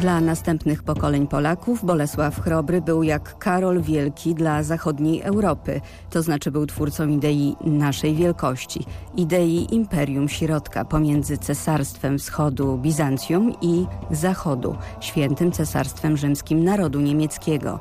Dla następnych pokoleń Polaków Bolesław Chrobry był jak Karol Wielki dla zachodniej Europy, to znaczy był twórcą idei naszej wielkości, idei imperium środka pomiędzy Cesarstwem Wschodu Bizancjum i Zachodu, świętym Cesarstwem Rzymskim narodu niemieckiego.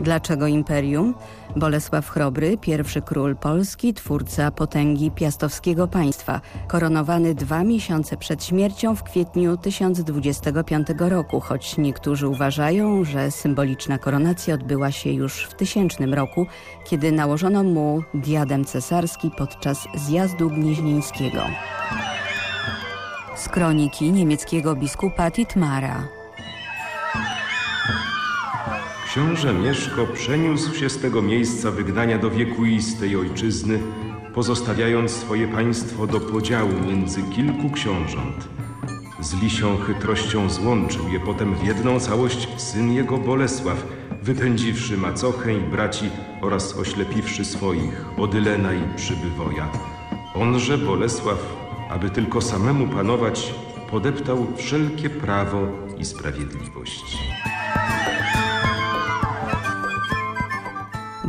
Dlaczego imperium? Bolesław Chrobry, pierwszy król Polski, twórca potęgi piastowskiego państwa, koronowany dwa miesiące przed śmiercią w kwietniu 1025 roku, choć niektórzy uważają, że symboliczna koronacja odbyła się już w tysięcznym roku, kiedy nałożono mu diadem cesarski podczas zjazdu gnieźnieńskiego. Z kroniki niemieckiego biskupa Titmara. Książę Mieszko przeniósł się z tego miejsca wygnania do wiekuistej ojczyzny, pozostawiając swoje państwo do podziału między kilku książąt. Z lisią chytrością złączył je potem w jedną całość syn jego Bolesław, wypędziwszy macochę i braci oraz oślepiwszy swoich, Odylena i Przybywoja. Onże Bolesław, aby tylko samemu panować, podeptał wszelkie prawo i sprawiedliwość.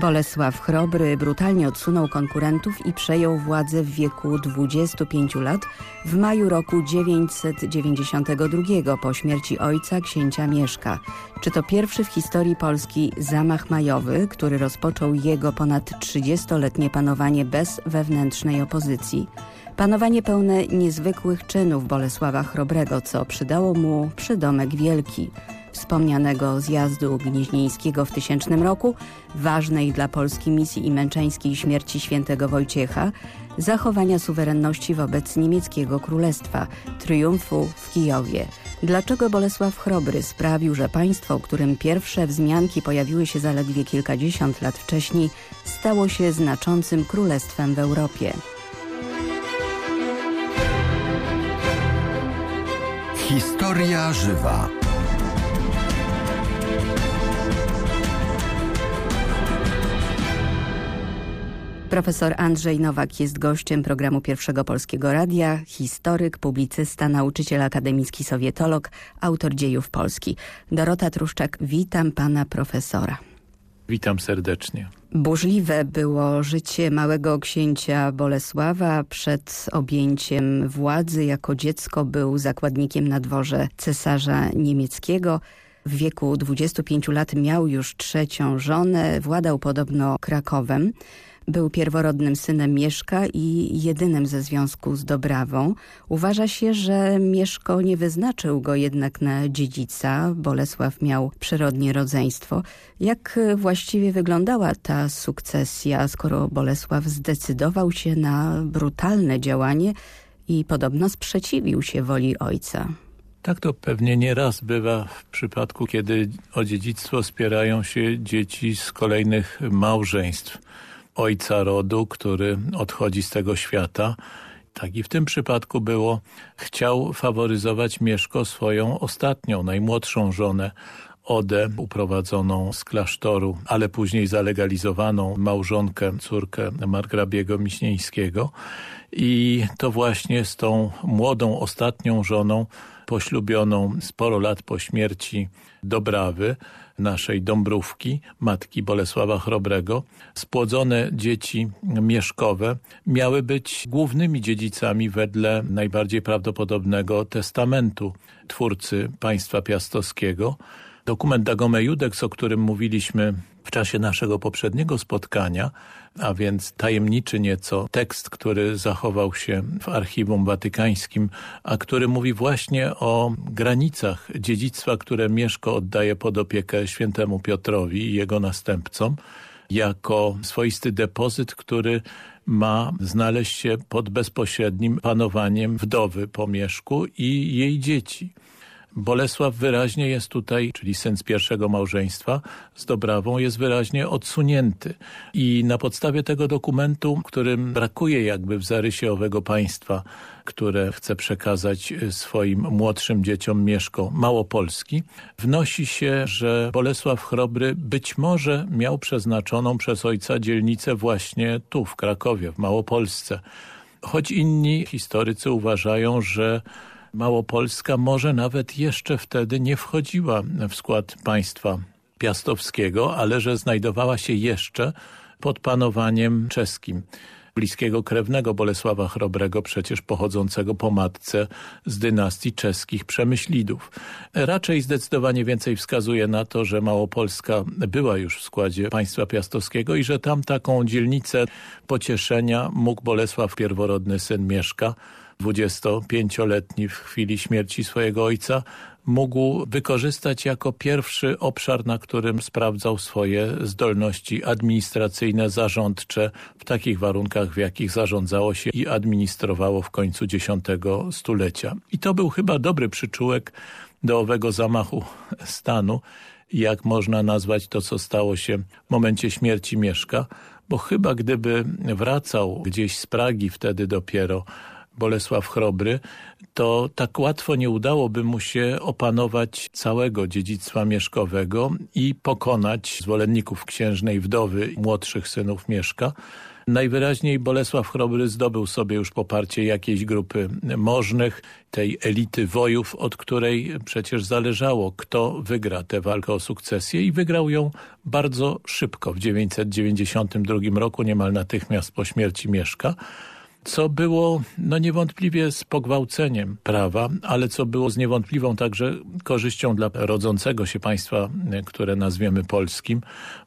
Bolesław Chrobry brutalnie odsunął konkurentów i przejął władzę w wieku 25 lat w maju roku 992 po śmierci ojca księcia Mieszka. Czy to pierwszy w historii Polski zamach majowy, który rozpoczął jego ponad 30-letnie panowanie bez wewnętrznej opozycji? Panowanie pełne niezwykłych czynów Bolesława Chrobrego, co przydało mu przydomek wielki wspomnianego zjazdu gnieźnieńskiego w tysięcznym roku, ważnej dla Polski misji i męczeńskiej śmierci świętego Wojciecha, zachowania suwerenności wobec niemieckiego królestwa, triumfu w Kijowie. Dlaczego Bolesław Chrobry sprawił, że państwo, którym pierwsze wzmianki pojawiły się zaledwie kilkadziesiąt lat wcześniej, stało się znaczącym królestwem w Europie? Historia żywa. Profesor Andrzej Nowak jest gościem programu Pierwszego Polskiego Radia, historyk, publicysta, nauczyciel akademicki, sowietolog, autor dziejów Polski. Dorota Truszczak, witam pana profesora. Witam serdecznie. Burzliwe było życie małego księcia Bolesława przed objęciem władzy. Jako dziecko był zakładnikiem na dworze cesarza niemieckiego. W wieku 25 lat miał już trzecią żonę, władał podobno Krakowem. Był pierworodnym synem Mieszka i jedynym ze związku z Dobrawą. Uważa się, że Mieszko nie wyznaczył go jednak na dziedzica. Bolesław miał przyrodnie rodzeństwo. Jak właściwie wyglądała ta sukcesja, skoro Bolesław zdecydował się na brutalne działanie i podobno sprzeciwił się woli ojca? Tak to pewnie nie raz bywa w przypadku, kiedy o dziedzictwo spierają się dzieci z kolejnych małżeństw ojca rodu, który odchodzi z tego świata. Tak i w tym przypadku było. Chciał faworyzować Mieszko swoją ostatnią, najmłodszą żonę, Odę, uprowadzoną z klasztoru, ale później zalegalizowaną małżonkę, córkę margrabiego Miśnieńskiego. I to właśnie z tą młodą, ostatnią żoną, poślubioną sporo lat po śmierci Dobrawy, naszej Dąbrówki, matki Bolesława Chrobrego, spłodzone dzieci mieszkowe miały być głównymi dziedzicami wedle najbardziej prawdopodobnego testamentu twórcy państwa piastowskiego. Dokument Dagome Judex, o którym mówiliśmy w czasie naszego poprzedniego spotkania, a więc tajemniczy nieco tekst, który zachował się w archiwum watykańskim, a który mówi właśnie o granicach dziedzictwa, które Mieszko oddaje pod opiekę świętemu Piotrowi i jego następcom, jako swoisty depozyt, który ma znaleźć się pod bezpośrednim panowaniem wdowy po Mieszku i jej dzieci. Bolesław wyraźnie jest tutaj, czyli syn z pierwszego małżeństwa z Dobrawą, jest wyraźnie odsunięty. I na podstawie tego dokumentu, którym brakuje jakby w zarysie owego państwa, które chce przekazać swoim młodszym dzieciom Mieszko Małopolski, wnosi się, że Bolesław Chrobry być może miał przeznaczoną przez ojca dzielnicę właśnie tu, w Krakowie, w Małopolsce. Choć inni historycy uważają, że Małopolska może nawet jeszcze wtedy nie wchodziła w skład państwa piastowskiego, ale że znajdowała się jeszcze pod panowaniem czeskim bliskiego krewnego Bolesława Chrobrego, przecież pochodzącego po matce z dynastii czeskich Przemyślidów. Raczej zdecydowanie więcej wskazuje na to, że Małopolska była już w składzie państwa piastowskiego i że tam taką dzielnicę pocieszenia mógł Bolesław pierworodny syn Mieszka, 25-letni w chwili śmierci swojego ojca, mógł wykorzystać jako pierwszy obszar, na którym sprawdzał swoje zdolności administracyjne, zarządcze w takich warunkach, w jakich zarządzało się i administrowało w końcu X stulecia. I to był chyba dobry przyczółek do owego zamachu stanu, jak można nazwać to, co stało się w momencie śmierci Mieszka, bo chyba gdyby wracał gdzieś z Pragi wtedy dopiero Bolesław Chrobry, to tak łatwo nie udałoby mu się opanować całego dziedzictwa mieszkowego i pokonać zwolenników księżnej wdowy młodszych synów Mieszka. Najwyraźniej Bolesław Chrobry zdobył sobie już poparcie jakiejś grupy możnych, tej elity wojów, od której przecież zależało, kto wygra tę walkę o sukcesję i wygrał ją bardzo szybko, w 992 roku, niemal natychmiast po śmierci Mieszka co było no niewątpliwie z pogwałceniem prawa, ale co było z niewątpliwą także korzyścią dla rodzącego się państwa, które nazwiemy polskim,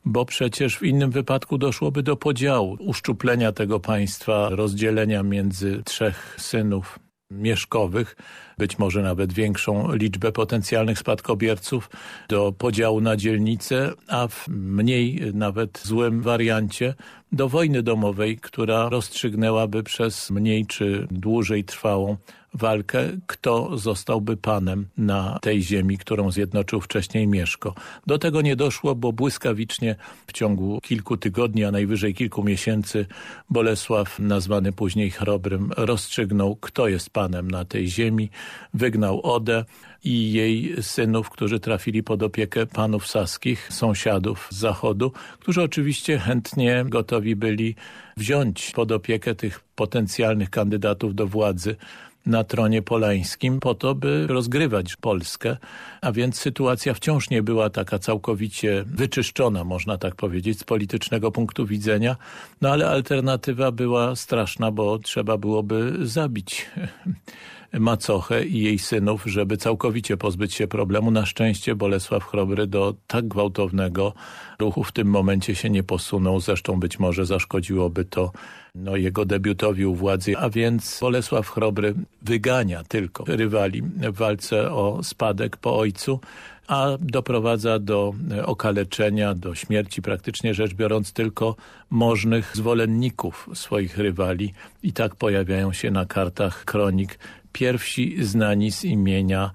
bo przecież w innym wypadku doszłoby do podziału, uszczuplenia tego państwa, rozdzielenia między trzech synów mieszkowych, być może nawet większą liczbę potencjalnych spadkobierców do podziału na dzielnice, a w mniej nawet złym wariancie do wojny domowej, która rozstrzygnęłaby przez mniej czy dłużej trwałą walkę, kto zostałby panem na tej ziemi, którą zjednoczył wcześniej Mieszko. Do tego nie doszło, bo błyskawicznie w ciągu kilku tygodni, a najwyżej kilku miesięcy Bolesław, nazwany później Chrobrym, rozstrzygnął, kto jest panem na tej ziemi, wygnał Odę, i jej synów, którzy trafili pod opiekę panów saskich, sąsiadów z zachodu, którzy oczywiście chętnie gotowi byli wziąć pod opiekę tych potencjalnych kandydatów do władzy na tronie polańskim po to, by rozgrywać Polskę, a więc sytuacja wciąż nie była taka całkowicie wyczyszczona, można tak powiedzieć, z politycznego punktu widzenia, no ale alternatywa była straszna, bo trzeba byłoby zabić macochę i jej synów, żeby całkowicie pozbyć się problemu. Na szczęście Bolesław Chrobry do tak gwałtownego ruchu w tym momencie się nie posunął. Zresztą być może zaszkodziłoby to no, jego debiutowi u władzy. A więc Bolesław Chrobry wygania tylko rywali w walce o spadek po ojcu, a doprowadza do okaleczenia, do śmierci praktycznie rzecz biorąc tylko możnych zwolenników swoich rywali i tak pojawiają się na kartach kronik pierwsi znani z imienia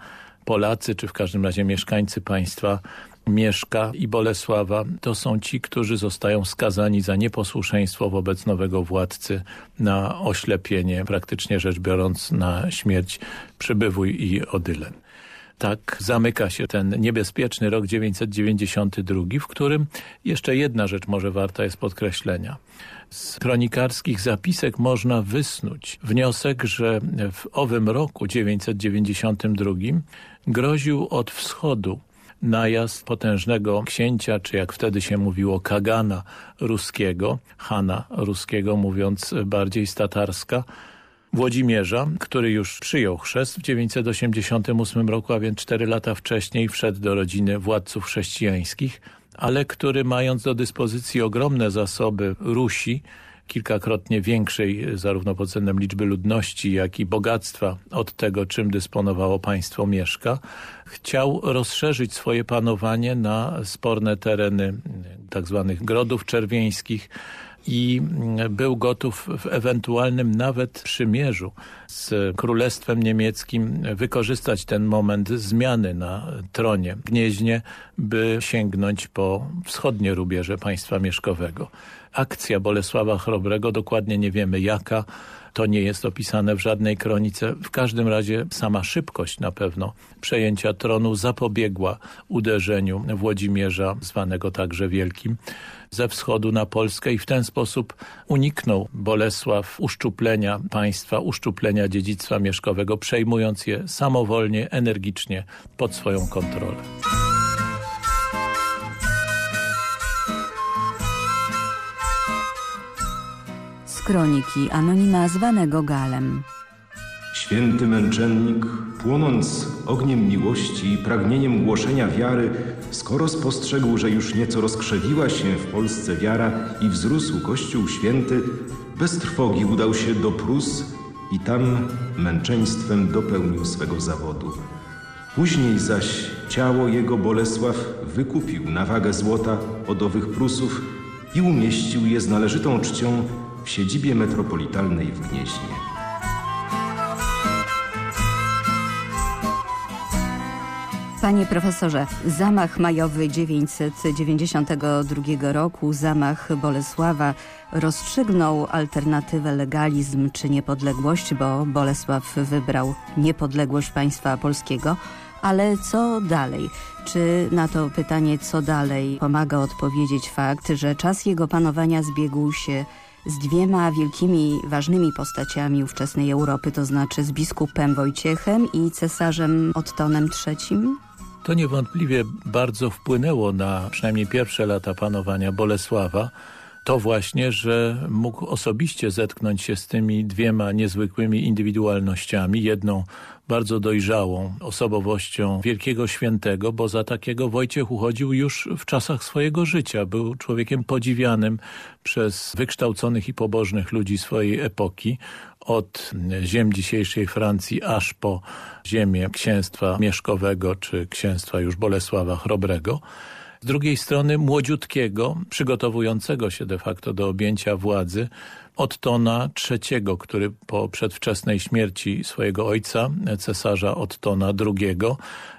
Polacy, czy w każdym razie mieszkańcy państwa Mieszka i Bolesława to są ci, którzy zostają skazani za nieposłuszeństwo wobec nowego władcy na oślepienie, praktycznie rzecz biorąc na śmierć przybywuj i Odylę. Tak zamyka się ten niebezpieczny rok 992, w którym jeszcze jedna rzecz może warta jest podkreślenia. Z kronikarskich zapisek można wysnuć wniosek, że w owym roku 992 groził od wschodu najazd potężnego księcia, czy jak wtedy się mówiło kagana ruskiego, hana ruskiego mówiąc bardziej statarska, Włodzimierza, który już przyjął chrzest w 988 roku, a więc cztery lata wcześniej wszedł do rodziny władców chrześcijańskich, ale który mając do dyspozycji ogromne zasoby Rusi, kilkakrotnie większej zarówno pod względem liczby ludności, jak i bogactwa od tego, czym dysponowało państwo Mieszka, chciał rozszerzyć swoje panowanie na sporne tereny tak zwanych grodów czerwieńskich, i był gotów w ewentualnym nawet przymierzu z Królestwem Niemieckim wykorzystać ten moment zmiany na tronie Gnieźnie, by sięgnąć po wschodnie rubieże państwa mieszkowego. Akcja Bolesława Chrobrego, dokładnie nie wiemy jaka, To nie jest opisane w żadnej kronice. W każdym razie sama szybkość na pewno przejęcia tronu zapobiegła uderzeniu Włodzimierza, zwanego także Wielkim, ze wschodu na Polskę i w ten sposób uniknął Bolesław uszczuplenia państwa, uszczuplenia dziedzictwa mieszkowego, przejmując je samowolnie, energicznie pod swoją kontrolę. Kroniki anonima zwanego Galem. Święty męczennik, płonąc ogniem miłości i pragnieniem głoszenia wiary, skoro spostrzegł, że już nieco rozkrzewiła się w Polsce wiara i wzrósł Kościół Święty, bez trwogi udał się do Prus i tam męczeństwem dopełnił swego zawodu. Później zaś ciało jego Bolesław wykupił na wagę złota od owych Prusów i umieścił je z należytą czcią w siedzibie metropolitalnej w Gnieźnie. Panie profesorze, zamach majowy 992 roku, zamach Bolesława rozstrzygnął alternatywę legalizm czy niepodległość, bo Bolesław wybrał niepodległość państwa polskiego. Ale co dalej? Czy na to pytanie, co dalej, pomaga odpowiedzieć fakt, że czas jego panowania zbiegł się z dwiema wielkimi, ważnymi postaciami ówczesnej Europy, to znaczy z biskupem Wojciechem i cesarzem Ottonem III? To niewątpliwie bardzo wpłynęło na przynajmniej pierwsze lata panowania Bolesława. To właśnie, że mógł osobiście zetknąć się z tymi dwiema niezwykłymi indywidualnościami. Jedną bardzo dojrzałą osobowością wielkiego świętego, bo za takiego Wojciech uchodził już w czasach swojego życia. Był człowiekiem podziwianym przez wykształconych i pobożnych ludzi swojej epoki od ziem dzisiejszej Francji aż po ziemię księstwa Mieszkowego czy księstwa już Bolesława Chrobrego. Z drugiej strony młodziutkiego, przygotowującego się de facto do objęcia władzy, Ottona III, który po przedwczesnej śmierci swojego ojca, cesarza Ottona II,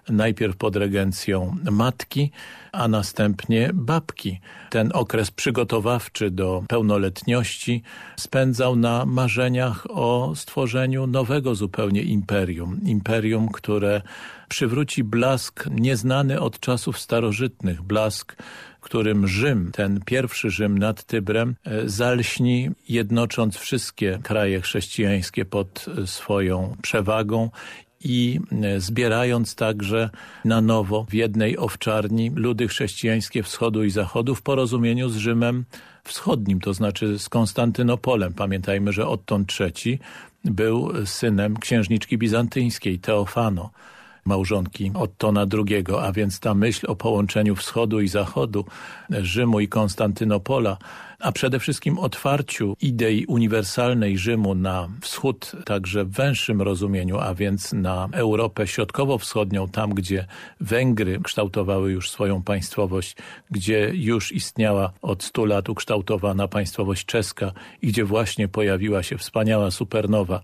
najpierw pod regencją matki, a następnie babki. Ten okres przygotowawczy do pełnoletności spędzał na marzeniach o stworzeniu nowego zupełnie imperium. Imperium, które przywróci blask nieznany od czasów starożytnych, blask którym Rzym, ten pierwszy Rzym nad Tybrem, e, zalśni, jednocząc wszystkie kraje chrześcijańskie pod swoją przewagą i e, zbierając także na nowo w jednej owczarni ludy chrześcijańskie wschodu i zachodu w porozumieniu z Rzymem wschodnim, to znaczy z Konstantynopolem. Pamiętajmy, że Otton III był synem księżniczki bizantyjskiej, Teofano małżonki Ottona II, a więc ta myśl o połączeniu wschodu i zachodu, Rzymu i Konstantynopola, a przede wszystkim otwarciu idei uniwersalnej Rzymu na wschód, także w węższym rozumieniu, a więc na Europę Środkowo-Wschodnią, tam gdzie Węgry kształtowały już swoją państwowość, gdzie już istniała od stu lat ukształtowana państwowość czeska i gdzie właśnie pojawiła się wspaniała supernowa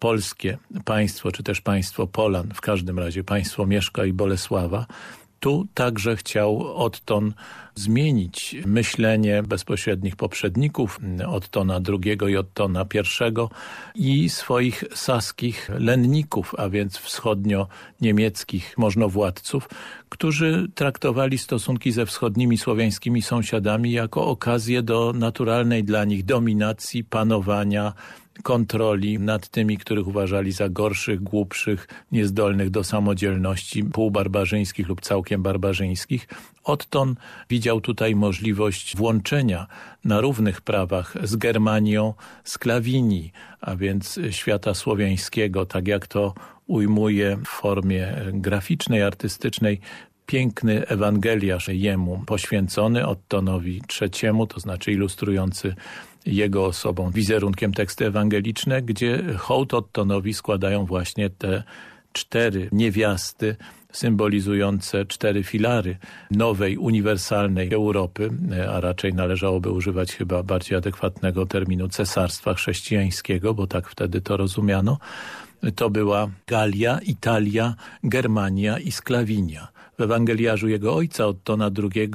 polskie państwo, czy też państwo Polan, w każdym razie państwo Mieszka i Bolesława, tu także chciał Otton zmienić myślenie bezpośrednich poprzedników Ottona II i Ottona I i swoich saskich lenników, a więc wschodnio-niemieckich możnowładców, którzy traktowali stosunki ze wschodnimi słowiańskimi sąsiadami jako okazję do naturalnej dla nich dominacji, panowania, kontroli nad tymi, których uważali za gorszych, głupszych, niezdolnych do samodzielności, półbarbarzyńskich lub całkiem barbarzyńskich. Otton widział tutaj możliwość włączenia na równych prawach z Germanią Sklawinii, a więc świata słowiańskiego, tak jak to ujmuje w formie graficznej, artystycznej piękny Ewangeliarz jemu poświęcony Ottonowi III, to znaczy ilustrujący jego osobą, wizerunkiem teksty ewangeliczne, gdzie hołd Ottonowi składają właśnie te cztery niewiasty symbolizujące cztery filary nowej, uniwersalnej Europy, a raczej należałoby używać chyba bardziej adekwatnego terminu cesarstwa chrześcijańskiego, bo tak wtedy to rozumiano. To była Galia, Italia, Germania i Sklawinia W Ewangeliarzu jego ojca, Ottona II,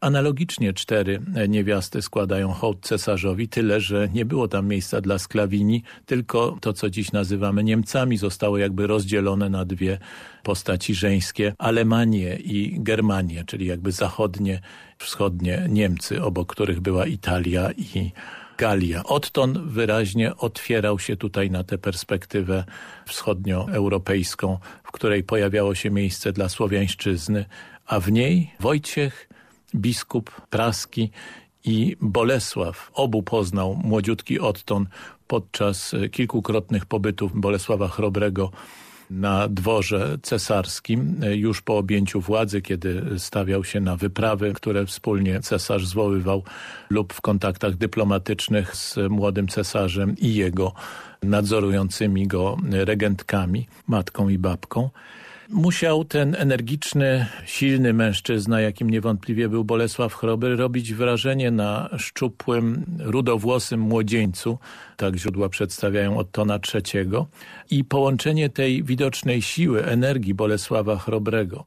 analogicznie cztery niewiasty składają hołd cesarzowi, tyle, że nie było tam miejsca dla sklawini, tylko to, co dziś nazywamy Niemcami, zostało jakby rozdzielone na dwie postaci żeńskie, Alemanię i Germanię, czyli jakby zachodnie, wschodnie Niemcy, obok których była Italia i Galia. Odtąd wyraźnie otwierał się tutaj na tę perspektywę wschodnioeuropejską, w której pojawiało się miejsce dla słowiańszczyzny, a w niej Wojciech, biskup praski i Bolesław. Obu poznał młodziutki Otton podczas kilkukrotnych pobytów Bolesława Chrobrego na dworze cesarskim już po objęciu władzy, kiedy stawiał się na wyprawy, które wspólnie cesarz zwoływał lub w kontaktach dyplomatycznych z młodym cesarzem i jego nadzorującymi go regentkami, matką i babką. Musiał ten energiczny, silny mężczyzna, jakim niewątpliwie był Bolesław Chrobry, robić wrażenie na szczupłym, rudowłosym młodzieńcu, tak źródła przedstawiają Ottona III, i połączenie tej widocznej siły, energii Bolesława Chrobrego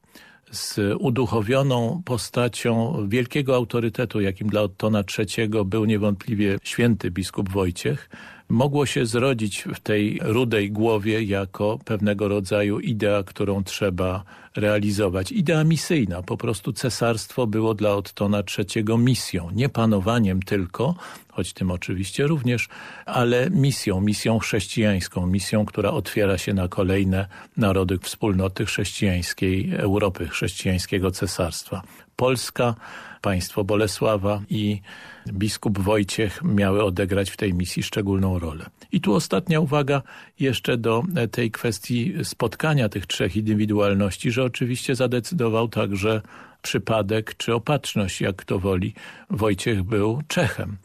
z uduchowioną postacią wielkiego autorytetu, jakim dla Ottona III był niewątpliwie święty biskup Wojciech, mogło się zrodzić w tej rudej głowie jako pewnego rodzaju idea, którą trzeba realizować. Idea misyjna, po prostu cesarstwo było dla Ottona III misją, nie panowaniem tylko, choć tym oczywiście również, ale misją, misją chrześcijańską, misją, która otwiera się na kolejne narody wspólnoty chrześcijańskiej Europy, chrześcijańskiego cesarstwa. Polska, państwo Bolesława i biskup Wojciech miały odegrać w tej misji szczególną rolę. I tu ostatnia uwaga jeszcze do tej kwestii spotkania tych trzech indywidualności, że oczywiście zadecydował także przypadek czy opatrzność, jak kto woli. Wojciech był Czechem.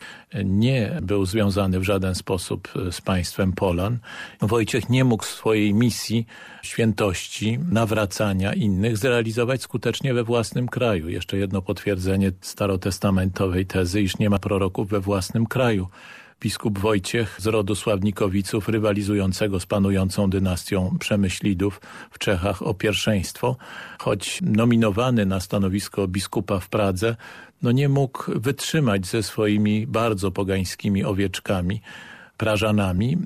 Nie był związany w żaden sposób z państwem Polan. Wojciech nie mógł swojej misji świętości, nawracania innych zrealizować skutecznie we własnym kraju. Jeszcze jedno potwierdzenie starotestamentowej tezy, iż nie ma proroków we własnym kraju biskup Wojciech z rodu Sławnikowiców, rywalizującego z panującą dynastią Przemyślidów w Czechach o pierwszeństwo, choć nominowany na stanowisko biskupa w Pradze, no nie mógł wytrzymać ze swoimi bardzo pogańskimi owieczkami, Prażanami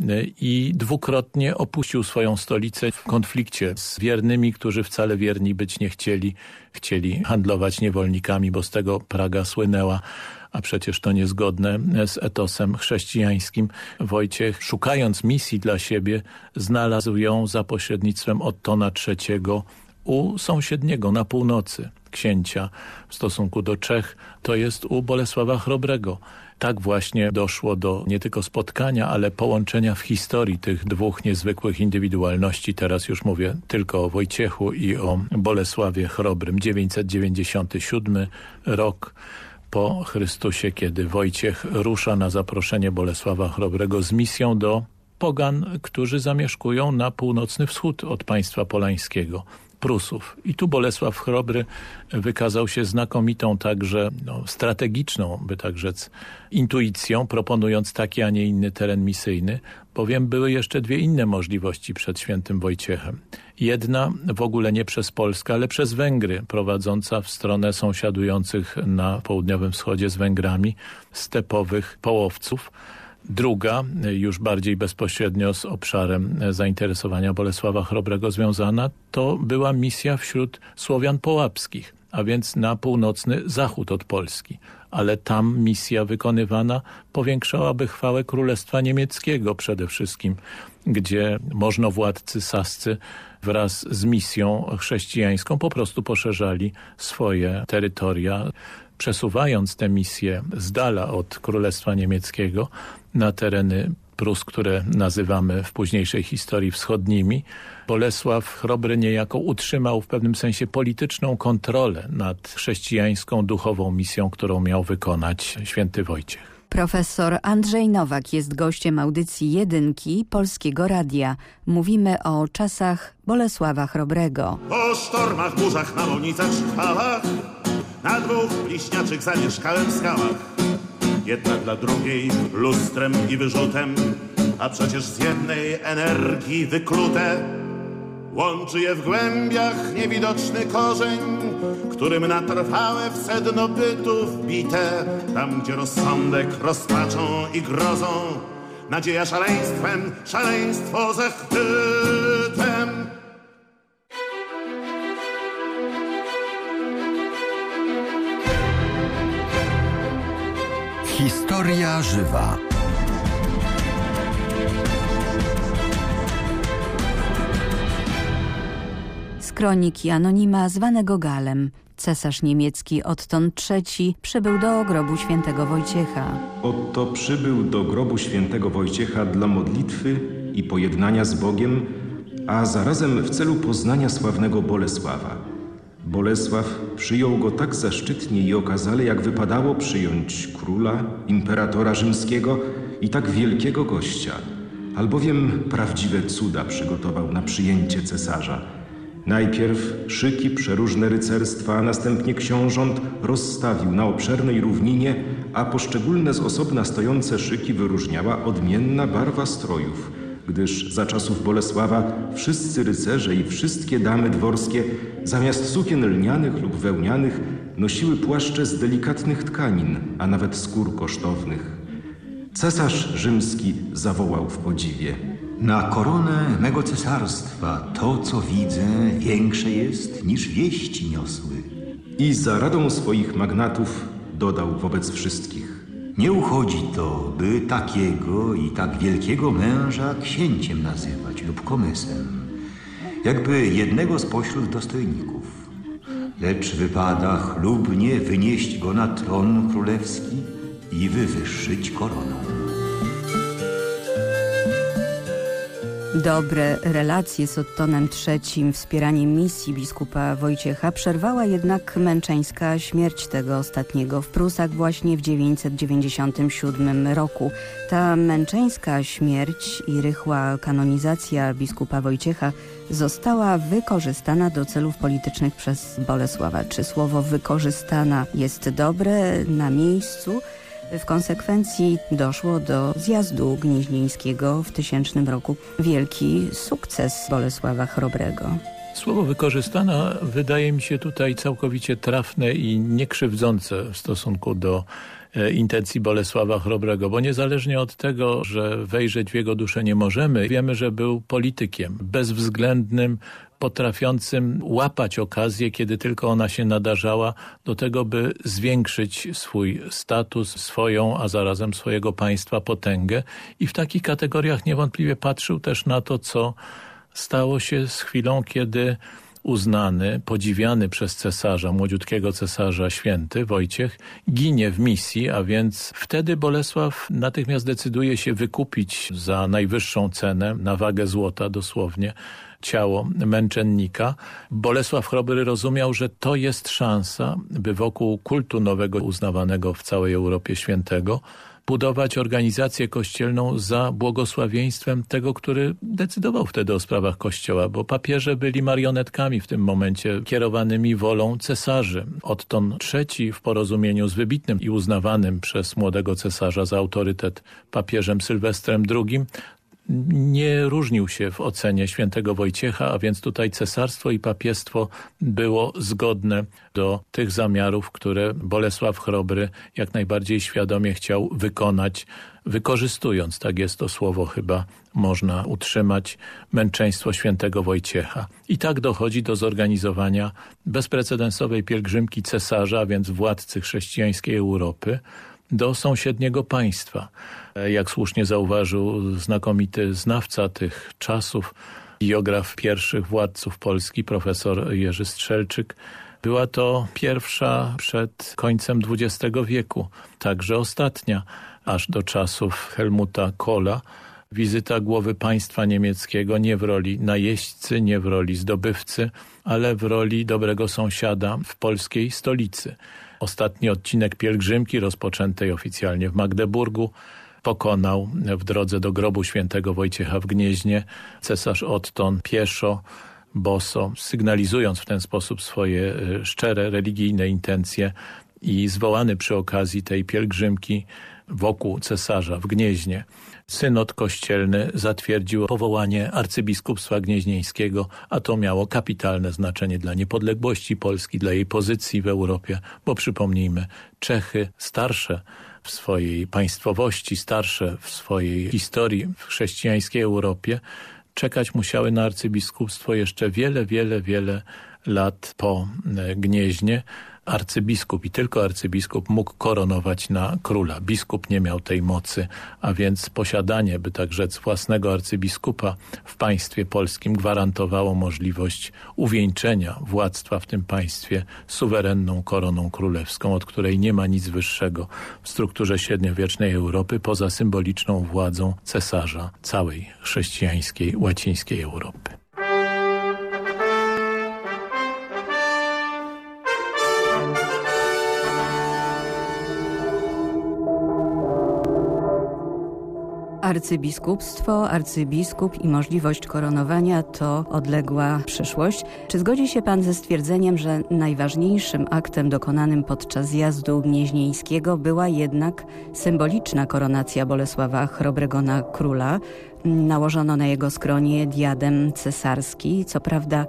i dwukrotnie opuścił swoją stolicę w konflikcie z wiernymi, którzy wcale wierni być nie chcieli. Chcieli handlować niewolnikami, bo z tego Praga słynęła a przecież to niezgodne z etosem chrześcijańskim. Wojciech, szukając misji dla siebie, znalazł ją za pośrednictwem Ottona III u sąsiedniego na północy księcia w stosunku do Czech, to jest u Bolesława Chrobrego. Tak właśnie doszło do nie tylko spotkania, ale połączenia w historii tych dwóch niezwykłych indywidualności. Teraz już mówię tylko o Wojciechu i o Bolesławie Chrobrym. 997 rok po Chrystusie, kiedy Wojciech rusza na zaproszenie Bolesława Chrobrego z misją do pogan, którzy zamieszkują na północny wschód od państwa polańskiego. Prusów. I tu Bolesław Chrobry wykazał się znakomitą także no, strategiczną, by tak rzec, intuicją, proponując taki, a nie inny teren misyjny, bowiem były jeszcze dwie inne możliwości przed świętym Wojciechem. Jedna w ogóle nie przez Polskę, ale przez Węgry, prowadząca w stronę sąsiadujących na południowym wschodzie z Węgrami stepowych połowców, Druga, już bardziej bezpośrednio z obszarem zainteresowania Bolesława Chrobrego związana, to była misja wśród Słowian połapskich, a więc na północny zachód od Polski. Ale tam misja wykonywana powiększałaby chwałę Królestwa Niemieckiego przede wszystkim, gdzie możnowładcy sascy wraz z misją chrześcijańską po prostu poszerzali swoje terytoria przesuwając tę misję z dala od Królestwa Niemieckiego na tereny Prus, które nazywamy w późniejszej historii wschodnimi, Bolesław Chrobry niejako utrzymał w pewnym sensie polityczną kontrolę nad chrześcijańską duchową misją, którą miał wykonać święty Wojciech. Profesor Andrzej Nowak jest gościem audycji Jedynki Polskiego Radia. Mówimy o czasach Bolesława Chrobrego. Po sztormach, burzach, na monicach, szpalach na dwóch bliźniaczych zamieszkałem w skałach. Jedna dla drugiej lustrem i wyrzutem, a przecież z jednej energii wyklute. Łączy je w głębiach niewidoczny korzeń, którym na trwałe w sedno bytu wbite, tam gdzie rozsądek rozpaczą i grozą, nadzieja szaleństwem, szaleństwo zachwytem. Historia żywa. Z kroniki anonima zwanego Galem. Cesarz niemiecki Otton III przybył do grobu świętego Wojciecha. Oto przybył do grobu świętego Wojciecha dla modlitwy i pojednania z Bogiem, a zarazem w celu poznania sławnego Bolesława. Bolesław przyjął go tak zaszczytnie i okazale, jak wypadało przyjąć króla, imperatora rzymskiego i tak wielkiego gościa, albowiem prawdziwe cuda przygotował na przyjęcie cesarza. Najpierw szyki przeróżne rycerstwa, a następnie książąt rozstawił na obszernej równinie, a poszczególne z osobna stojące szyki wyróżniała odmienna barwa strojów, gdyż za czasów Bolesława wszyscy rycerze i wszystkie damy dworskie zamiast sukien lnianych lub wełnianych nosiły płaszcze z delikatnych tkanin, a nawet skór kosztownych. Cesarz rzymski zawołał w podziwie – na koronę mego cesarstwa to, co widzę, większe jest niż wieści niosły. I za radą swoich magnatów dodał wobec wszystkich. Nie uchodzi to, by takiego i tak wielkiego męża księciem nazywać lub komysem, jakby jednego spośród dostojników. Lecz wypada chlubnie wynieść go na tron królewski i wywyższyć koroną. Dobre relacje z Ottonem III, wspieranie misji biskupa Wojciecha przerwała jednak męczeńska śmierć tego ostatniego w Prusach właśnie w 997 roku. Ta męczeńska śmierć i rychła kanonizacja biskupa Wojciecha została wykorzystana do celów politycznych przez Bolesława. Czy słowo wykorzystana jest dobre na miejscu? W konsekwencji doszło do zjazdu gnieźnieńskiego w tysięcznym roku. Wielki sukces Bolesława Chrobrego. Słowo wykorzystana wydaje mi się tutaj całkowicie trafne i niekrzywdzące w stosunku do e, intencji Bolesława Chrobrego, bo niezależnie od tego, że wejrzeć w jego duszę nie możemy, wiemy, że był politykiem bezwzględnym, potrafiącym łapać okazję, kiedy tylko ona się nadarzała, do tego, by zwiększyć swój status, swoją, a zarazem swojego państwa potęgę. I w takich kategoriach niewątpliwie patrzył też na to, co stało się z chwilą, kiedy uznany, podziwiany przez cesarza, młodziutkiego cesarza święty Wojciech, ginie w misji, a więc wtedy Bolesław natychmiast decyduje się wykupić za najwyższą cenę, na wagę złota dosłownie, ciało męczennika. Bolesław Chrobry rozumiał, że to jest szansa, by wokół kultu nowego uznawanego w całej Europie świętego budować organizację kościelną za błogosławieństwem tego, który decydował wtedy o sprawach Kościoła, bo papieże byli marionetkami w tym momencie kierowanymi wolą cesarzy. Odtąd trzeci w porozumieniu z wybitnym i uznawanym przez młodego cesarza za autorytet papieżem Sylwestrem II nie różnił się w ocenie świętego Wojciecha, a więc tutaj cesarstwo i papiestwo było zgodne do tych zamiarów, które Bolesław Chrobry jak najbardziej świadomie chciał wykonać, wykorzystując, tak jest to słowo chyba można utrzymać, męczeństwo świętego Wojciecha. I tak dochodzi do zorganizowania bezprecedensowej pielgrzymki cesarza, a więc władcy chrześcijańskiej Europy, do sąsiedniego państwa. Jak słusznie zauważył znakomity znawca tych czasów, biograf pierwszych władców Polski, profesor Jerzy Strzelczyk, była to pierwsza przed końcem XX wieku, także ostatnia, aż do czasów Helmuta Kohla, wizyta głowy państwa niemieckiego nie w roli najeźdźcy, nie w roli zdobywcy, ale w roli dobrego sąsiada w polskiej stolicy. Ostatni odcinek pielgrzymki rozpoczętej oficjalnie w Magdeburgu pokonał w drodze do grobu świętego Wojciecha w Gnieźnie cesarz Otton pieszo, boso, sygnalizując w ten sposób swoje e, szczere religijne intencje i zwołany przy okazji tej pielgrzymki wokół cesarza w Gnieźnie synod kościelny zatwierdził powołanie arcybiskupstwa gnieźnieńskiego, a to miało kapitalne znaczenie dla niepodległości Polski, dla jej pozycji w Europie, bo przypomnijmy, Czechy starsze w swojej państwowości, starsze w swojej historii w chrześcijańskiej Europie, czekać musiały na arcybiskupstwo jeszcze wiele, wiele, wiele lat po e, Gnieźnie, arcybiskup i tylko arcybiskup mógł koronować na króla. Biskup nie miał tej mocy, a więc posiadanie, by tak rzec, własnego arcybiskupa w państwie polskim gwarantowało możliwość uwieńczenia władztwa w tym państwie suwerenną koroną królewską, od której nie ma nic wyższego w strukturze średniowiecznej Europy poza symboliczną władzą cesarza całej chrześcijańskiej, łacińskiej Europy. Arcybiskupstwo, arcybiskup i możliwość koronowania to odległa przyszłość. Czy zgodzi się pan ze stwierdzeniem, że najważniejszym aktem dokonanym podczas zjazdu gnieźnieńskiego była jednak symboliczna koronacja Bolesława Chrobrego na króla? Nałożono na jego skronie diadem cesarski. Co prawda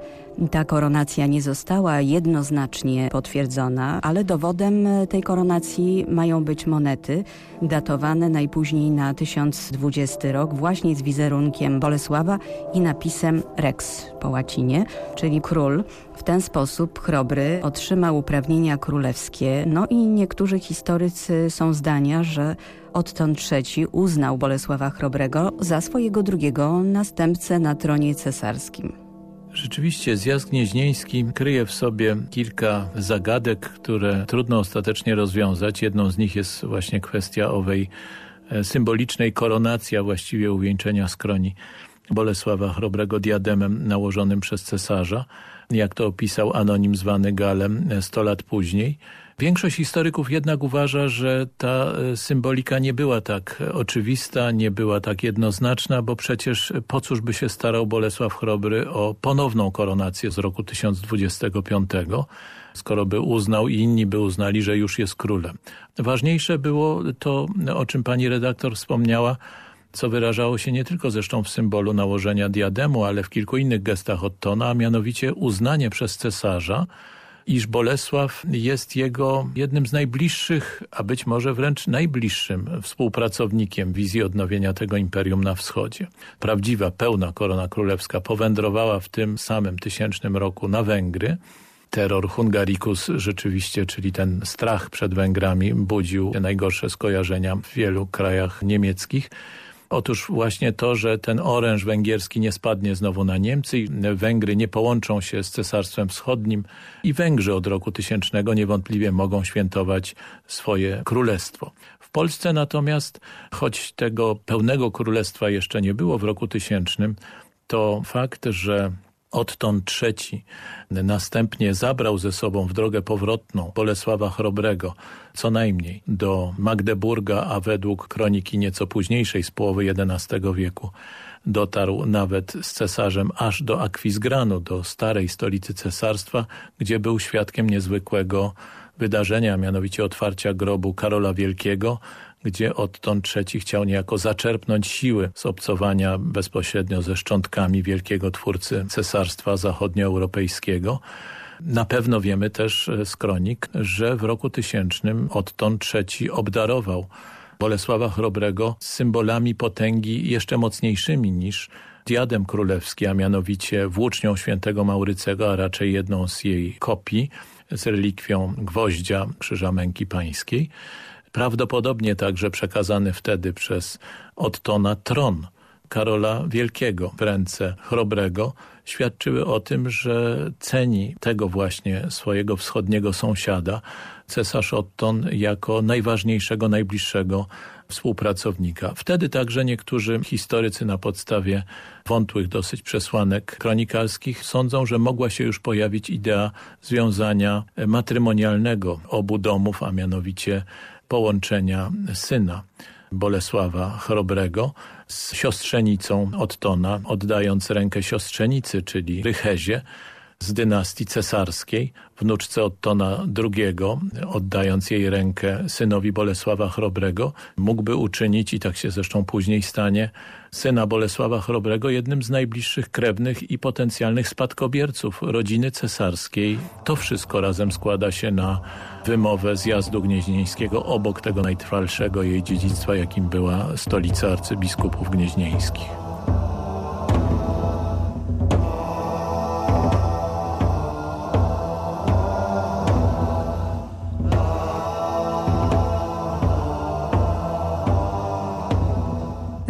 ta koronacja nie została jednoznacznie potwierdzona, ale dowodem tej koronacji mają być monety datowane najpóźniej na 1020 rok właśnie z wizerunkiem Bolesława i napisem Rex po łacinie, czyli król. W ten sposób Chrobry otrzymał uprawnienia królewskie, no i niektórzy historycy są zdania, że Otton III uznał Bolesława Chrobrego za swojego drugiego następcę na tronie cesarskim. Rzeczywiście zjazd gnieźnieński kryje w sobie kilka zagadek, które trudno ostatecznie rozwiązać. Jedną z nich jest właśnie kwestia owej e, symbolicznej koronacji, a właściwie uwieńczenia skroni Bolesława Chrobrego diademem nałożonym przez cesarza, jak to opisał anonim zwany Galem 100 e, lat później. Większość historyków jednak uważa, że ta e, symbolika nie była tak oczywista, nie była tak jednoznaczna, bo przecież po cóż by się starał Bolesław Chrobry o ponowną koronację z roku 1025, skoro by uznał i inni by uznali, że już jest królem. Ważniejsze było to, o czym pani redaktor wspomniała, co wyrażało się nie tylko zresztą w symbolu nałożenia diademu, ale w kilku innych gestach Ottona, a mianowicie uznanie przez cesarza, iż Bolesław jest jego jednym z najbliższych, a być może wręcz najbliższym współpracownikiem wizji odnowienia tego imperium na wschodzie. Prawdziwa, pełna korona królewska powędrowała w tym samym tysięcznym roku na Węgry, terror Hungaricus rzeczywiście, czyli ten strach przed Węgrami budził najgorsze skojarzenia w wielu krajach niemieckich. Otóż właśnie to, że ten oręż węgierski nie spadnie znowu na Niemcy i Węgry nie połączą się z Cesarstwem Wschodnim i Węgrzy od roku tysięcznego niewątpliwie mogą świętować swoje królestwo. W Polsce natomiast, choć tego pełnego królestwa jeszcze nie było w roku tysięcznym, to fakt, że Odtąd III następnie zabrał ze sobą w drogę powrotną Bolesława Chrobrego, co najmniej do Magdeburga, a według kroniki nieco późniejszej z połowy XI wieku dotarł nawet z cesarzem aż do Akwizgranu, do starej stolicy cesarstwa, gdzie był świadkiem niezwykłego wydarzenia, mianowicie otwarcia grobu Karola Wielkiego, gdzie odtąd trzeci chciał niejako zaczerpnąć siły z obcowania bezpośrednio ze szczątkami wielkiego twórcy cesarstwa zachodnioeuropejskiego. Na pewno wiemy też z kronik, że w roku tysięcznym odtąd trzeci obdarował Bolesława Chrobrego symbolami potęgi jeszcze mocniejszymi niż diadem królewski, a mianowicie włócznią świętego Maurycego, a raczej jedną z jej kopii, z relikwią gwoździa Krzyża Męki Pańskiej prawdopodobnie także przekazany wtedy przez Ottona tron Karola Wielkiego w ręce Chrobrego, świadczyły o tym, że ceni tego właśnie swojego wschodniego sąsiada, cesarz Otton, jako najważniejszego, najbliższego współpracownika. Wtedy także niektórzy historycy na podstawie wątłych dosyć przesłanek kronikalskich sądzą, że mogła się już pojawić idea związania matrymonialnego obu domów, a mianowicie połączenia syna Bolesława Chrobrego z siostrzenicą Ottona, oddając rękę siostrzenicy, czyli Rychezie, z dynastii cesarskiej, wnuczce Ottona II, oddając jej rękę synowi Bolesława Chrobrego, mógłby uczynić, i tak się zresztą później stanie, syna Bolesława Chrobrego jednym z najbliższych krewnych i potencjalnych spadkobierców rodziny cesarskiej. To wszystko razem składa się na wymowę zjazdu gnieźnieńskiego obok tego najtrwalszego jej dziedzictwa, jakim była stolica arcybiskupów gnieźnieńskich.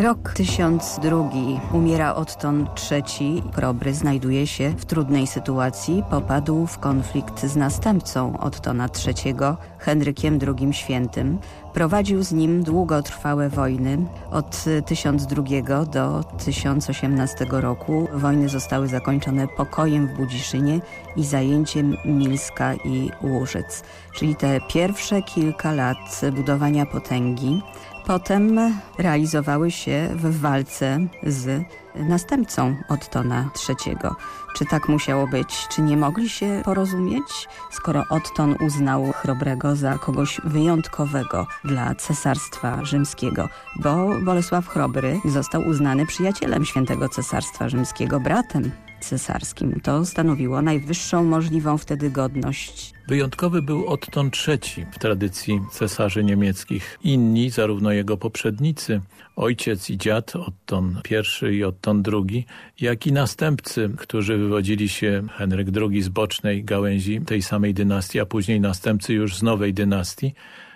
Rok 1002. Umiera Otton III. Krobry znajduje się w trudnej sytuacji. Popadł w konflikt z następcą Ottona III, Henrykiem II Świętym. Prowadził z nim długotrwałe wojny. Od 1002 do 1018 roku wojny zostały zakończone pokojem w Budziszynie i zajęciem Milska i Łużyc. Czyli te pierwsze kilka lat budowania potęgi potem realizowały się w walce z następcą Ottona III. Czy tak musiało być? Czy nie mogli się porozumieć, skoro Otton uznał Chrobrego za kogoś wyjątkowego dla Cesarstwa Rzymskiego? Bo Bolesław Chrobry został uznany przyjacielem Świętego Cesarstwa Rzymskiego, bratem cesarskim. To stanowiło najwyższą możliwą wtedy godność. Wyjątkowy był Otton III w tradycji cesarzy niemieckich. Inni, zarówno jego poprzednicy, ojciec i dziad Otton I i Otton II, jak i następcy, którzy wywodzili się Henryk II z bocznej gałęzi tej samej dynastii, a później następcy już z nowej dynastii,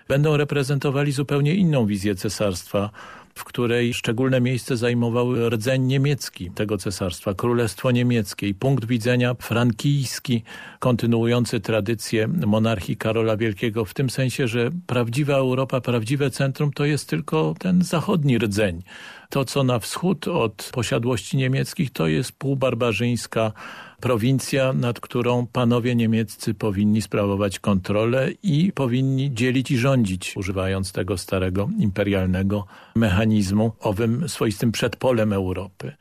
będą reprezentowali zupełnie inną wizję cesarstwa, w której szczególne miejsce zajmował rdzeń niemiecki tego cesarstwa, królestwo niemieckie i punkt widzenia frankijski, kontynuujący tradycję monarchii Karola Wielkiego, w tym sensie, że prawdziwa Europa, prawdziwe centrum to jest tylko ten zachodni rdzeń. To, co na wschód od posiadłości niemieckich, to jest półbarbarzyńska prowincja, nad którą panowie niemieccy powinni sprawować kontrolę i powinni dzielić i rządzić, używając tego starego imperialnego mechanizmu, owym swoistym przedpolem Europy.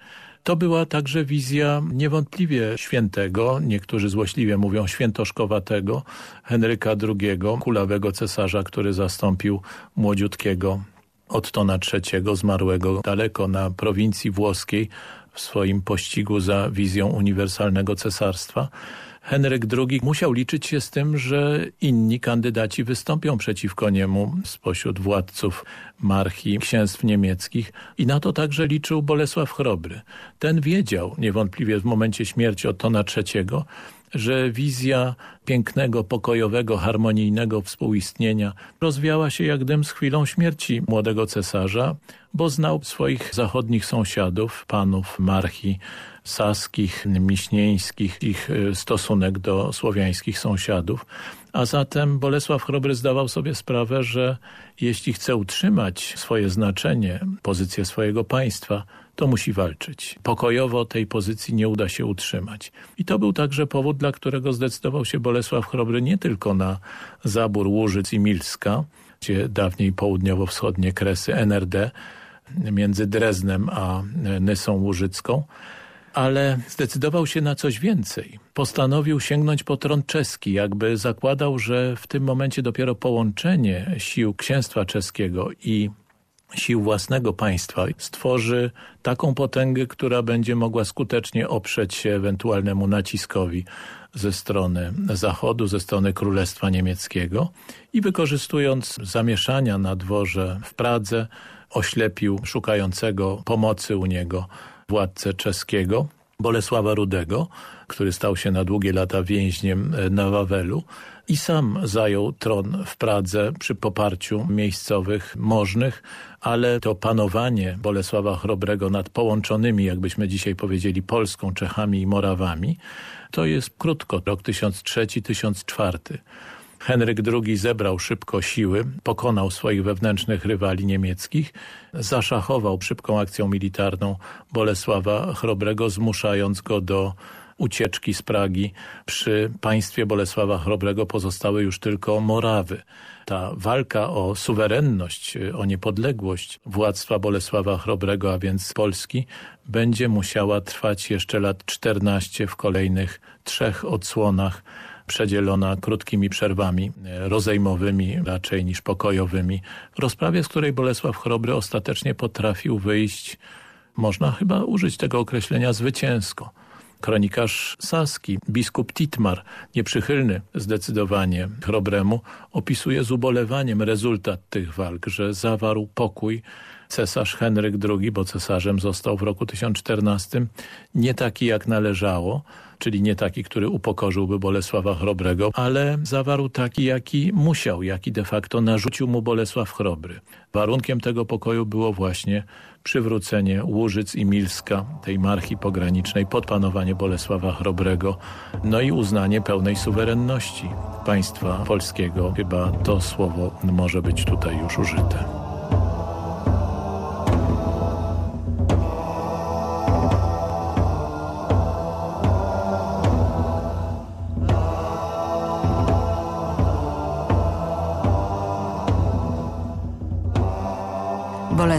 To była także wizja niewątpliwie świętego, niektórzy złośliwie mówią świętoszkowatego, Henryka II, kulawego cesarza, który zastąpił młodziutkiego Ottona III, zmarłego daleko na prowincji włoskiej, w swoim pościgu za wizją uniwersalnego cesarstwa, Henryk II musiał liczyć się z tym, że inni kandydaci wystąpią przeciwko niemu spośród władców marchi księstw niemieckich. I na to także liczył Bolesław Chrobry. Ten wiedział niewątpliwie w momencie śmierci Ottona III, że wizja pięknego, pokojowego, harmonijnego współistnienia rozwiała się jak dym z chwilą śmierci młodego cesarza, bo znał swoich zachodnich sąsiadów, panów marchi saskich, miśnieńskich, ich y, stosunek do słowiańskich sąsiadów. A zatem Bolesław Chrobry zdawał sobie sprawę, że jeśli chce utrzymać swoje znaczenie, pozycję swojego państwa, to musi walczyć. Pokojowo tej pozycji nie uda się utrzymać. I to był także powód, dla którego zdecydował się Bolesław Chrobry nie tylko na zabór Łużyc i Milska, gdzie dawniej południowo-wschodnie kresy NRD, między Dreznem a Nysą Łużycką, ale zdecydował się na coś więcej. Postanowił sięgnąć po tron czeski, jakby zakładał, że w tym momencie dopiero połączenie sił księstwa czeskiego i sił własnego państwa stworzy taką potęgę, która będzie mogła skutecznie oprzeć się ewentualnemu naciskowi ze strony Zachodu, ze strony Królestwa Niemieckiego i wykorzystując zamieszania na dworze w Pradze oślepił szukającego pomocy u niego władcę czeskiego Bolesława Rudego, który stał się na długie lata więźniem e, na Wawelu i sam zajął tron w Pradze przy poparciu miejscowych możnych, ale to panowanie Bolesława Chrobrego nad połączonymi, jakbyśmy dzisiaj powiedzieli, Polską, Czechami i Morawami, to jest krótko, rok 1003-1004. Henryk II zebrał szybko siły, pokonał swoich wewnętrznych rywali niemieckich, zaszachował szybką akcją militarną Bolesława Chrobrego, zmuszając go do ucieczki z Pragi. Przy państwie Bolesława Chrobrego pozostały już tylko Morawy. Ta walka o suwerenność, o niepodległość władztwa Bolesława Chrobrego, a więc Polski, będzie musiała trwać jeszcze lat 14 w kolejnych trzech odsłonach przedzielona krótkimi przerwami rozejmowymi raczej niż pokojowymi. W rozprawie, z której Bolesław Chrobry ostatecznie potrafił wyjść, można chyba użyć tego określenia zwycięsko. Kronikarz Saski, biskup Titmar, nieprzychylny zdecydowanie Chrobremu, opisuje z ubolewaniem rezultat tych walk, że zawarł pokój cesarz Henryk II, bo cesarzem został w roku 1014, nie taki jak należało, czyli nie taki, który upokorzyłby Bolesława Chrobrego, ale zawarł taki, jaki musiał, jaki de facto narzucił mu Bolesław Chrobry. Warunkiem tego pokoju było właśnie przywrócenie Łużyc i Milska, tej marchi pogranicznej, pod panowanie Bolesława Chrobrego, no i uznanie pełnej suwerenności państwa polskiego. Chyba to słowo może być tutaj już użyte.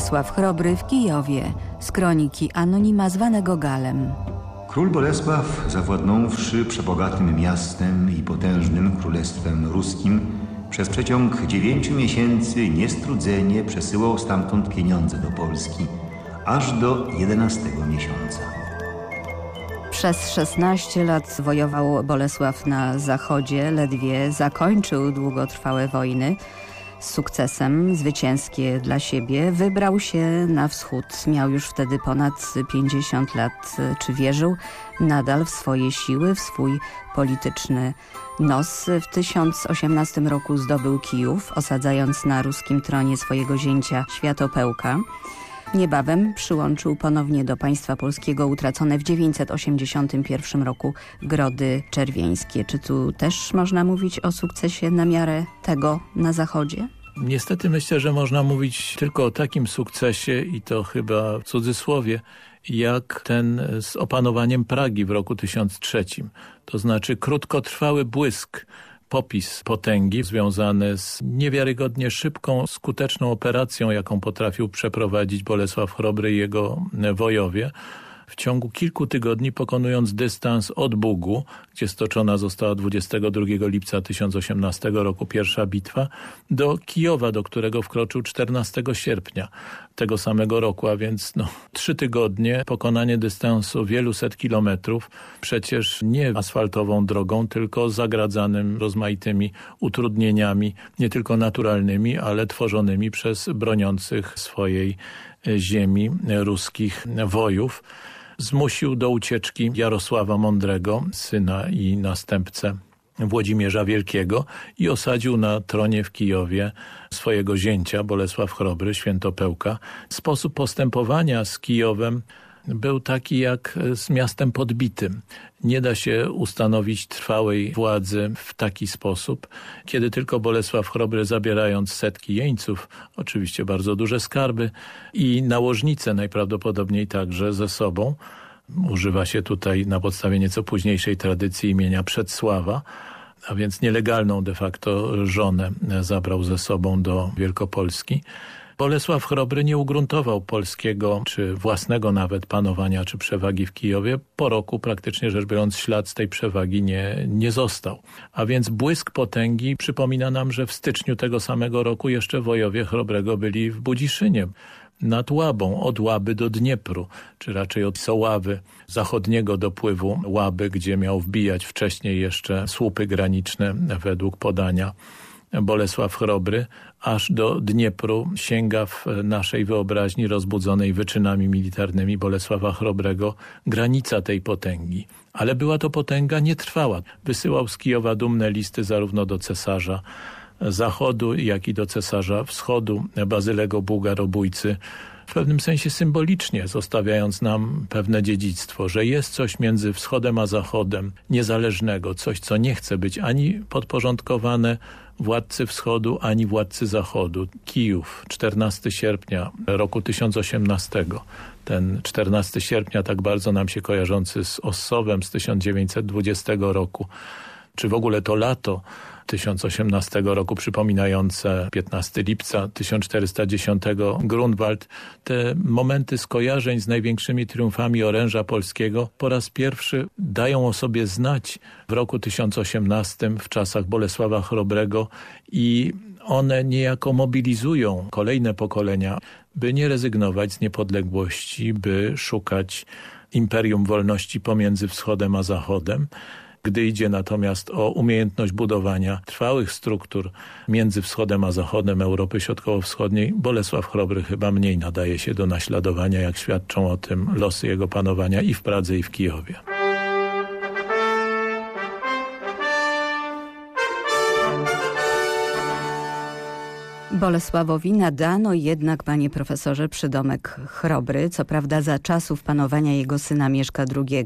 Bolesław Chrobry w Kijowie z kroniki anonima zwanego Galem. Król Bolesław, zawładnąwszy przebogatym miastem i potężnym królestwem ruskim, przez przeciąg dziewięciu miesięcy niestrudzenie przesyłał stamtąd pieniądze do Polski, aż do jedenastego miesiąca. Przez 16 lat wojował Bolesław na zachodzie, ledwie zakończył długotrwałe wojny z sukcesem zwycięskie dla siebie, wybrał się na wschód. Miał już wtedy ponad 50 lat. Czy wierzył nadal w swoje siły, w swój polityczny nos? W 1018 roku zdobył Kijów, osadzając na ruskim tronie swojego zięcia Światopełka. Niebawem przyłączył ponownie do państwa polskiego utracone w 981 roku Grody Czerwieńskie. Czy tu też można mówić o sukcesie na miarę tego na zachodzie? Niestety myślę, że można mówić tylko o takim sukcesie i to chyba w cudzysłowie, jak ten z opanowaniem Pragi w roku 1003. To znaczy krótkotrwały błysk popis potęgi związany z niewiarygodnie szybką, skuteczną operacją, jaką potrafił przeprowadzić Bolesław Chrobry i jego wojowie w ciągu kilku tygodni pokonując dystans od Bugu, gdzie stoczona została 22 lipca 1018 roku pierwsza bitwa, do Kijowa, do którego wkroczył 14 sierpnia tego samego roku, a więc no, trzy tygodnie, pokonanie dystansu wielu set kilometrów, przecież nie asfaltową drogą, tylko zagradzanym rozmaitymi utrudnieniami, nie tylko naturalnymi, ale tworzonymi przez broniących swojej ziemi ruskich wojów zmusił do ucieczki Jarosława Mądrego, syna i następcę Włodzimierza Wielkiego i osadził na tronie w Kijowie swojego zięcia Bolesław Chrobry, świętopełka. Sposób postępowania z Kijowem był taki jak z miastem podbitym. Nie da się ustanowić trwałej władzy w taki sposób, kiedy tylko Bolesław Chrobry zabierając setki jeńców, oczywiście bardzo duże skarby i nałożnice najprawdopodobniej także ze sobą, używa się tutaj na podstawie nieco późniejszej tradycji imienia Przedsława, a więc nielegalną de facto żonę zabrał ze sobą do Wielkopolski. Bolesław Chrobry nie ugruntował polskiego, czy własnego nawet panowania, czy przewagi w Kijowie. Po roku praktycznie rzecz biorąc ślad z tej przewagi nie, nie został. A więc błysk potęgi przypomina nam, że w styczniu tego samego roku jeszcze wojowie Chrobrego byli w Budziszynie nad Łabą, od Łaby do Dniepru, czy raczej od Soławy, zachodniego dopływu Łaby, gdzie miał wbijać wcześniej jeszcze słupy graniczne według podania Bolesław Chrobry, aż do Dniepru sięga w naszej wyobraźni rozbudzonej wyczynami militarnymi Bolesława Chrobrego granica tej potęgi. Ale była to potęga nietrwała. Wysyłał z Kijowa dumne listy zarówno do cesarza zachodu, jak i do cesarza wschodu, Bazylego Bułgarobójcy, w pewnym sensie symbolicznie, zostawiając nam pewne dziedzictwo, że jest coś między wschodem a zachodem niezależnego, coś, co nie chce być ani podporządkowane władcy wschodu ani władcy zachodu. Kijów, 14 sierpnia roku 1018. Ten 14 sierpnia tak bardzo nam się kojarzący z Ossowem z 1920 roku. Czy w ogóle to lato 1018 roku przypominające 15 lipca 1410 Grunwald. Te momenty skojarzeń z największymi triumfami oręża polskiego po raz pierwszy dają o sobie znać w roku 1018 w czasach Bolesława Chrobrego i one niejako mobilizują kolejne pokolenia, by nie rezygnować z niepodległości, by szukać imperium wolności pomiędzy wschodem a zachodem. Gdy idzie natomiast o umiejętność budowania trwałych struktur między wschodem a zachodem Europy Środkowo-Wschodniej, Bolesław Chrobry chyba mniej nadaje się do naśladowania, jak świadczą o tym losy jego panowania i w Pradze i w Kijowie. Bolesławowi nadano jednak, panie profesorze, przydomek Chrobry, co prawda za czasów panowania jego syna Mieszka II.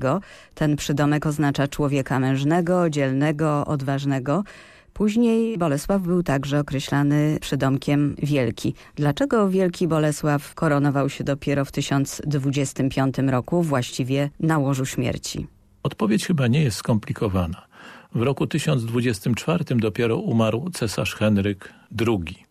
Ten przydomek oznacza człowieka mężnego, dzielnego, odważnego. Później Bolesław był także określany przydomkiem Wielki. Dlaczego Wielki Bolesław koronował się dopiero w 1025 roku, właściwie na łożu śmierci? Odpowiedź chyba nie jest skomplikowana. W roku 1024 dopiero umarł cesarz Henryk II.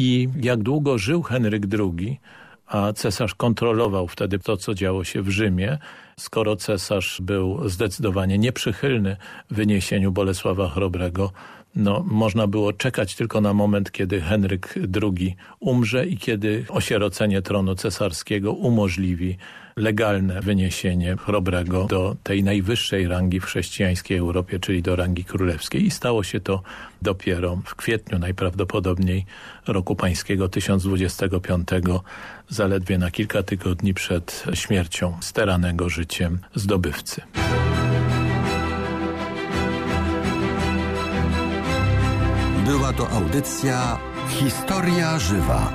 I jak długo żył Henryk II, a cesarz kontrolował wtedy to, co działo się w Rzymie, skoro cesarz był zdecydowanie nieprzychylny wyniesieniu Bolesława Chrobrego, no, można było czekać tylko na moment, kiedy Henryk II umrze i kiedy osierocenie tronu cesarskiego umożliwi legalne wyniesienie Chrobrego do tej najwyższej rangi w chrześcijańskiej Europie, czyli do rangi królewskiej. I stało się to dopiero w kwietniu najprawdopodobniej roku pańskiego 1025, zaledwie na kilka tygodni przed śmiercią steranego życiem zdobywcy. Była to audycja Historia Żywa.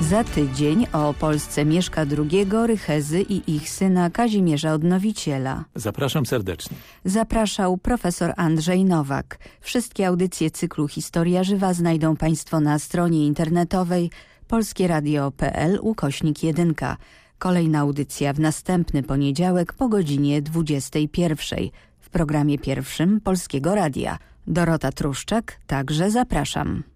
Za tydzień o Polsce Mieszka II, Rychezy i ich syna Kazimierza Odnowiciela. Zapraszam serdecznie. Zapraszał profesor Andrzej Nowak. Wszystkie audycje cyklu Historia Żywa znajdą Państwo na stronie internetowej polskieradio.pl ukośnik 1. Kolejna audycja w następny poniedziałek po godzinie 21 w programie pierwszym Polskiego Radia. Dorota Truszczak, także zapraszam.